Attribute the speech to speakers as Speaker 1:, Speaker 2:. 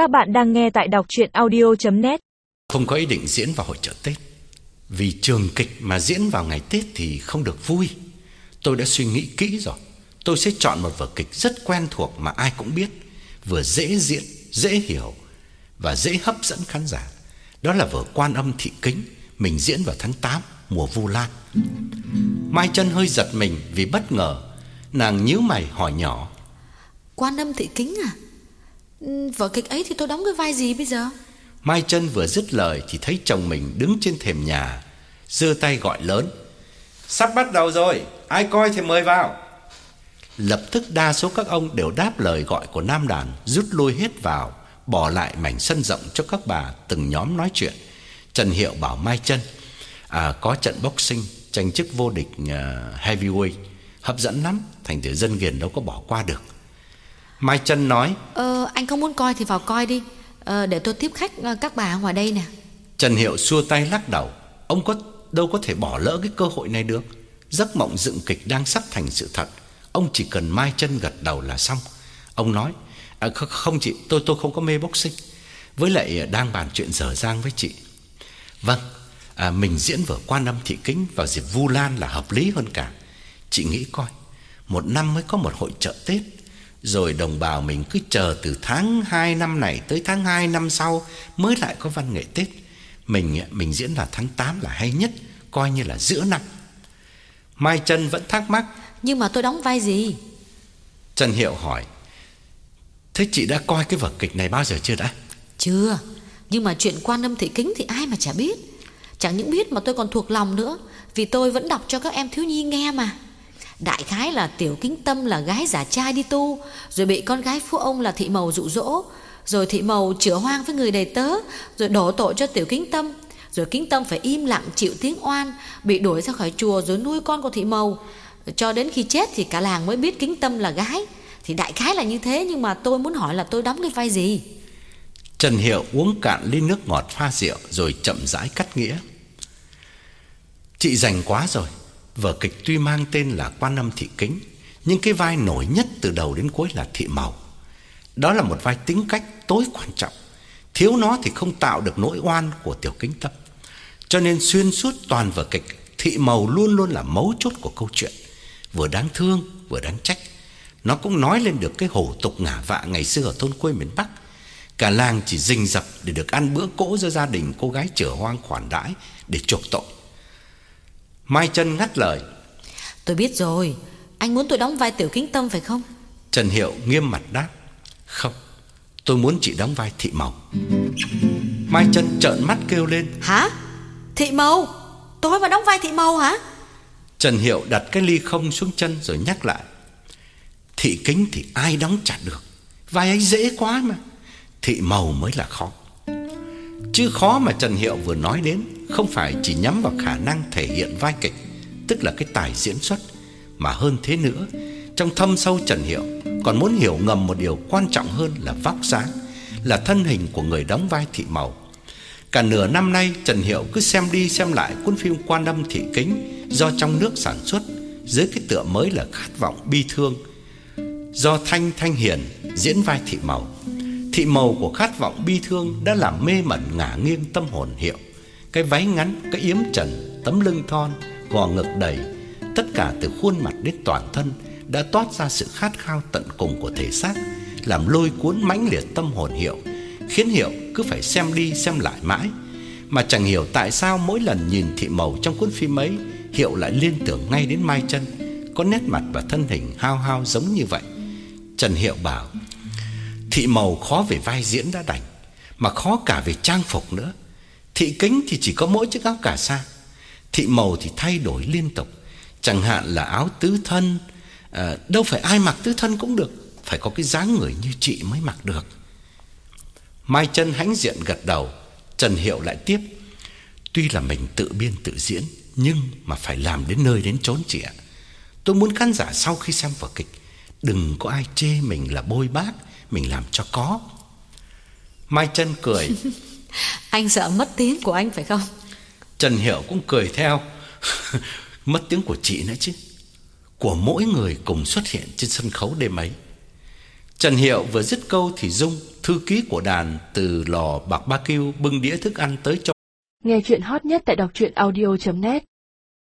Speaker 1: Các bạn đang nghe tại đọc chuyện audio.net
Speaker 2: Không có ý định diễn vào hội chợ Tết. Vì trường kịch mà diễn vào ngày Tết thì không được vui. Tôi đã suy nghĩ kỹ rồi. Tôi sẽ chọn một vở kịch rất quen thuộc mà ai cũng biết Vừa dễ diễn, dễ hiểu Và dễ hấp dẫn khán giả. Đó là vở Quan âm thị kính Mình diễn vào tháng 8 mùa Vu Lan. Mai chân hơi giật mình vì bất ngờ Nàng nhíu mày hỏi nhỏ.
Speaker 3: Quan âm thị kính à Ừ, vở kịch ấy thì tôi đóng cái vai gì bây giờ
Speaker 2: Mai chân vừa dứt lời thì thấy chồng mình đứng trên thềm nhà, giơ tay gọi lớn. Sắp bắt đầu rồi, ai coi thì mời vào. Lập tức đa số các ông đều đáp lời gọi của nam đàn, rút lui hết vào, bỏ lại mảnh sân rộng cho các bà từng nhóm nói chuyện. Trần Hiệu bảo Mai chân à, có trận boxing tranh chức vô địch uh, heavyweight hấp dẫn lắm, thành thử dân nghiền đâu có bỏ qua được. Mai chân nói
Speaker 3: Ờ anh không muốn coi thì vào coi đi. Ờ, Để tôi tiếp khách ờ, các bà ngoài đây nè.
Speaker 2: Trần Hiệu xua tay lắc đầu. Ông có đâu có thể bỏ lỡ cái cơ hội này được. Giấc mộng dựng kịch đang sắp thành sự thật. Ông chỉ cần mai chân gật đầu là xong. Ông nói à, Không chị tôi tôi không có mê boxing. Với lại đang bàn chuyện dở dang với chị. Vâng à, Mình diễn vở quan âm thị kính Vào dịp Vu Lan là hợp lý hơn cả. Chị nghĩ coi Một năm mới có một hội chợ Tết rồi đồng bào mình cứ chờ từ tháng 2 năm này tới tháng 2 năm sau mới lại có văn nghệ Tết. Mình mình diễn là tháng 8 là hay nhất, coi như là giữa năm. Mai Trân vẫn thắc mắc,
Speaker 3: Nhưng mà tôi đóng vai gì
Speaker 2: Trần Hiệu hỏi: "Thế chị đã coi cái vở kịch này bao giờ chưa đã?"
Speaker 3: Chưa Nhưng mà chuyện quan âm thị kính thì ai mà chả biết Chẳng những biết mà tôi còn thuộc lòng nữa Vì tôi vẫn đọc cho các em thiếu nhi nghe mà Đại khái là tiểu kính tâm là gái giả trai đi tu, Rồi bị con gái phu ông là thị mầu dụ dỗ, Rồi thị mầu chữa hoang với người đầy tớ, Rồi đổ tội cho tiểu kính tâm, Rồi kính tâm phải im lặng chịu tiếng oan, Bị đuổi ra khỏi chùa rồi nuôi con của thị mầu Cho đến khi chết thì cả làng mới biết kính tâm là gái Thì đại khái là như thế, Nhưng mà tôi muốn hỏi là tôi đóng cái vai gì
Speaker 2: Trần Hiệu uống cạn ly nước ngọt pha rượu rồi chậm rãi cắt nghĩa. Chị rảnh quá rồi. Vở kịch tuy mang tên là Quan Âm Thị Kính, nhưng cái vai nổi nhất từ đầu đến cuối là Thị Màu. Đó là một vai tính cách tối quan trọng. Thiếu nó thì không tạo được nỗi oan của Tiểu Kính Tâm. Cho nên xuyên suốt toàn vở kịch, Thị Màu luôn luôn là mấu chốt của câu chuyện, vừa đáng thương vừa đáng trách. Nó cũng nói lên được cái hổ tục ngả vạ ngày xưa ở thôn quê miền Bắc. Cả làng chỉ rình rập để được ăn bữa cỗ do gia đình cô gái trở hoang khoản đãi để chuộc tội. Mai chân ngắt lời.
Speaker 3: Tôi biết rồi. Anh muốn tôi đóng vai tiểu kính tâm phải không?
Speaker 2: Trần Hiệu nghiêm mặt đáp. Không Tôi muốn chị đóng vai thị màu Mai chân trợn mắt kêu lên.
Speaker 3: Hả? Thị màu Tôi mà đóng vai thị màu hả?
Speaker 2: Trần Hiệu đặt cái ly không xuống chân rồi nhắc lại. Thị kính thì ai đóng chả được? Vai ấy dễ quá mà. Thị màu mới là khó Chứ khó mà Trần Hiệu vừa nói đến Không phải chỉ nhắm vào khả năng thể hiện vai kịch, Tức là cái tài diễn xuất, Mà hơn thế nữa, Trong thâm sâu Trần Hiệu Còn muốn hiểu ngầm một điều quan trọng hơn là vóc dáng, Là thân hình của người đóng vai thị màu. Cả nửa năm nay, Trần Hiệu cứ xem đi xem lại cuốn phim Quan âm thị kính Do trong nước sản xuất Dưới cái tựa mới là khát vọng bi thương Do Thanh Thanh Hiền diễn vai thị màu. Thị màu của khát vọng bi thương đã làm mê mẩn ngả nghiêng tâm hồn Hiệu. Cái váy ngắn, cái yếm trần, tấm lưng thon, gò ngực đầy, tất cả từ khuôn mặt đến toàn thân đã toát ra sự khát khao tận cùng của thể xác, làm lôi cuốn mãnh liệt tâm hồn Hiệu, khiến Hiệu cứ phải xem đi xem lại mãi, mà chẳng hiểu tại sao mỗi lần nhìn thị màu trong cuốn phim ấy, Hiệu lại liên tưởng ngay đến Mai Chân, có nét mặt và thân hình hao hao giống như vậy. Trần Hiệu bảo: Thị màu khó về vai diễn đã đành Mà khó cả về trang phục nữa. Thị kính thì chỉ có mỗi chiếc áo cà sa. Thị màu thì thay đổi liên tục. Chẳng hạn là áo tứ thân à, Đâu phải ai mặc tứ thân cũng được Phải có cái dáng người như chị mới mặc được. Mai chân hãnh diện gật đầu Trần Hiệu lại tiếp. Tuy là mình tự biên tự diễn Nhưng mà phải làm đến nơi đến chốn chị ạ. Tôi muốn khán giả sau khi xem vở kịch Đừng có ai chê mình là bôi bác mình làm cho có. Mai chân cười.
Speaker 3: anh sợ mất tiếng của anh phải không?
Speaker 2: Trần Hiểu cũng cười theo. mất tiếng của chị nữa chứ. Của mỗi người cùng xuất hiện trên sân khấu đêm ấy. Trần Hiệu vừa dứt câu thì Dung thư ký của đàn từ lò bạc ba kêu bưng đĩa thức ăn tới cho
Speaker 4: Nghe chuyện hot nhất tại đọc truyện audio.net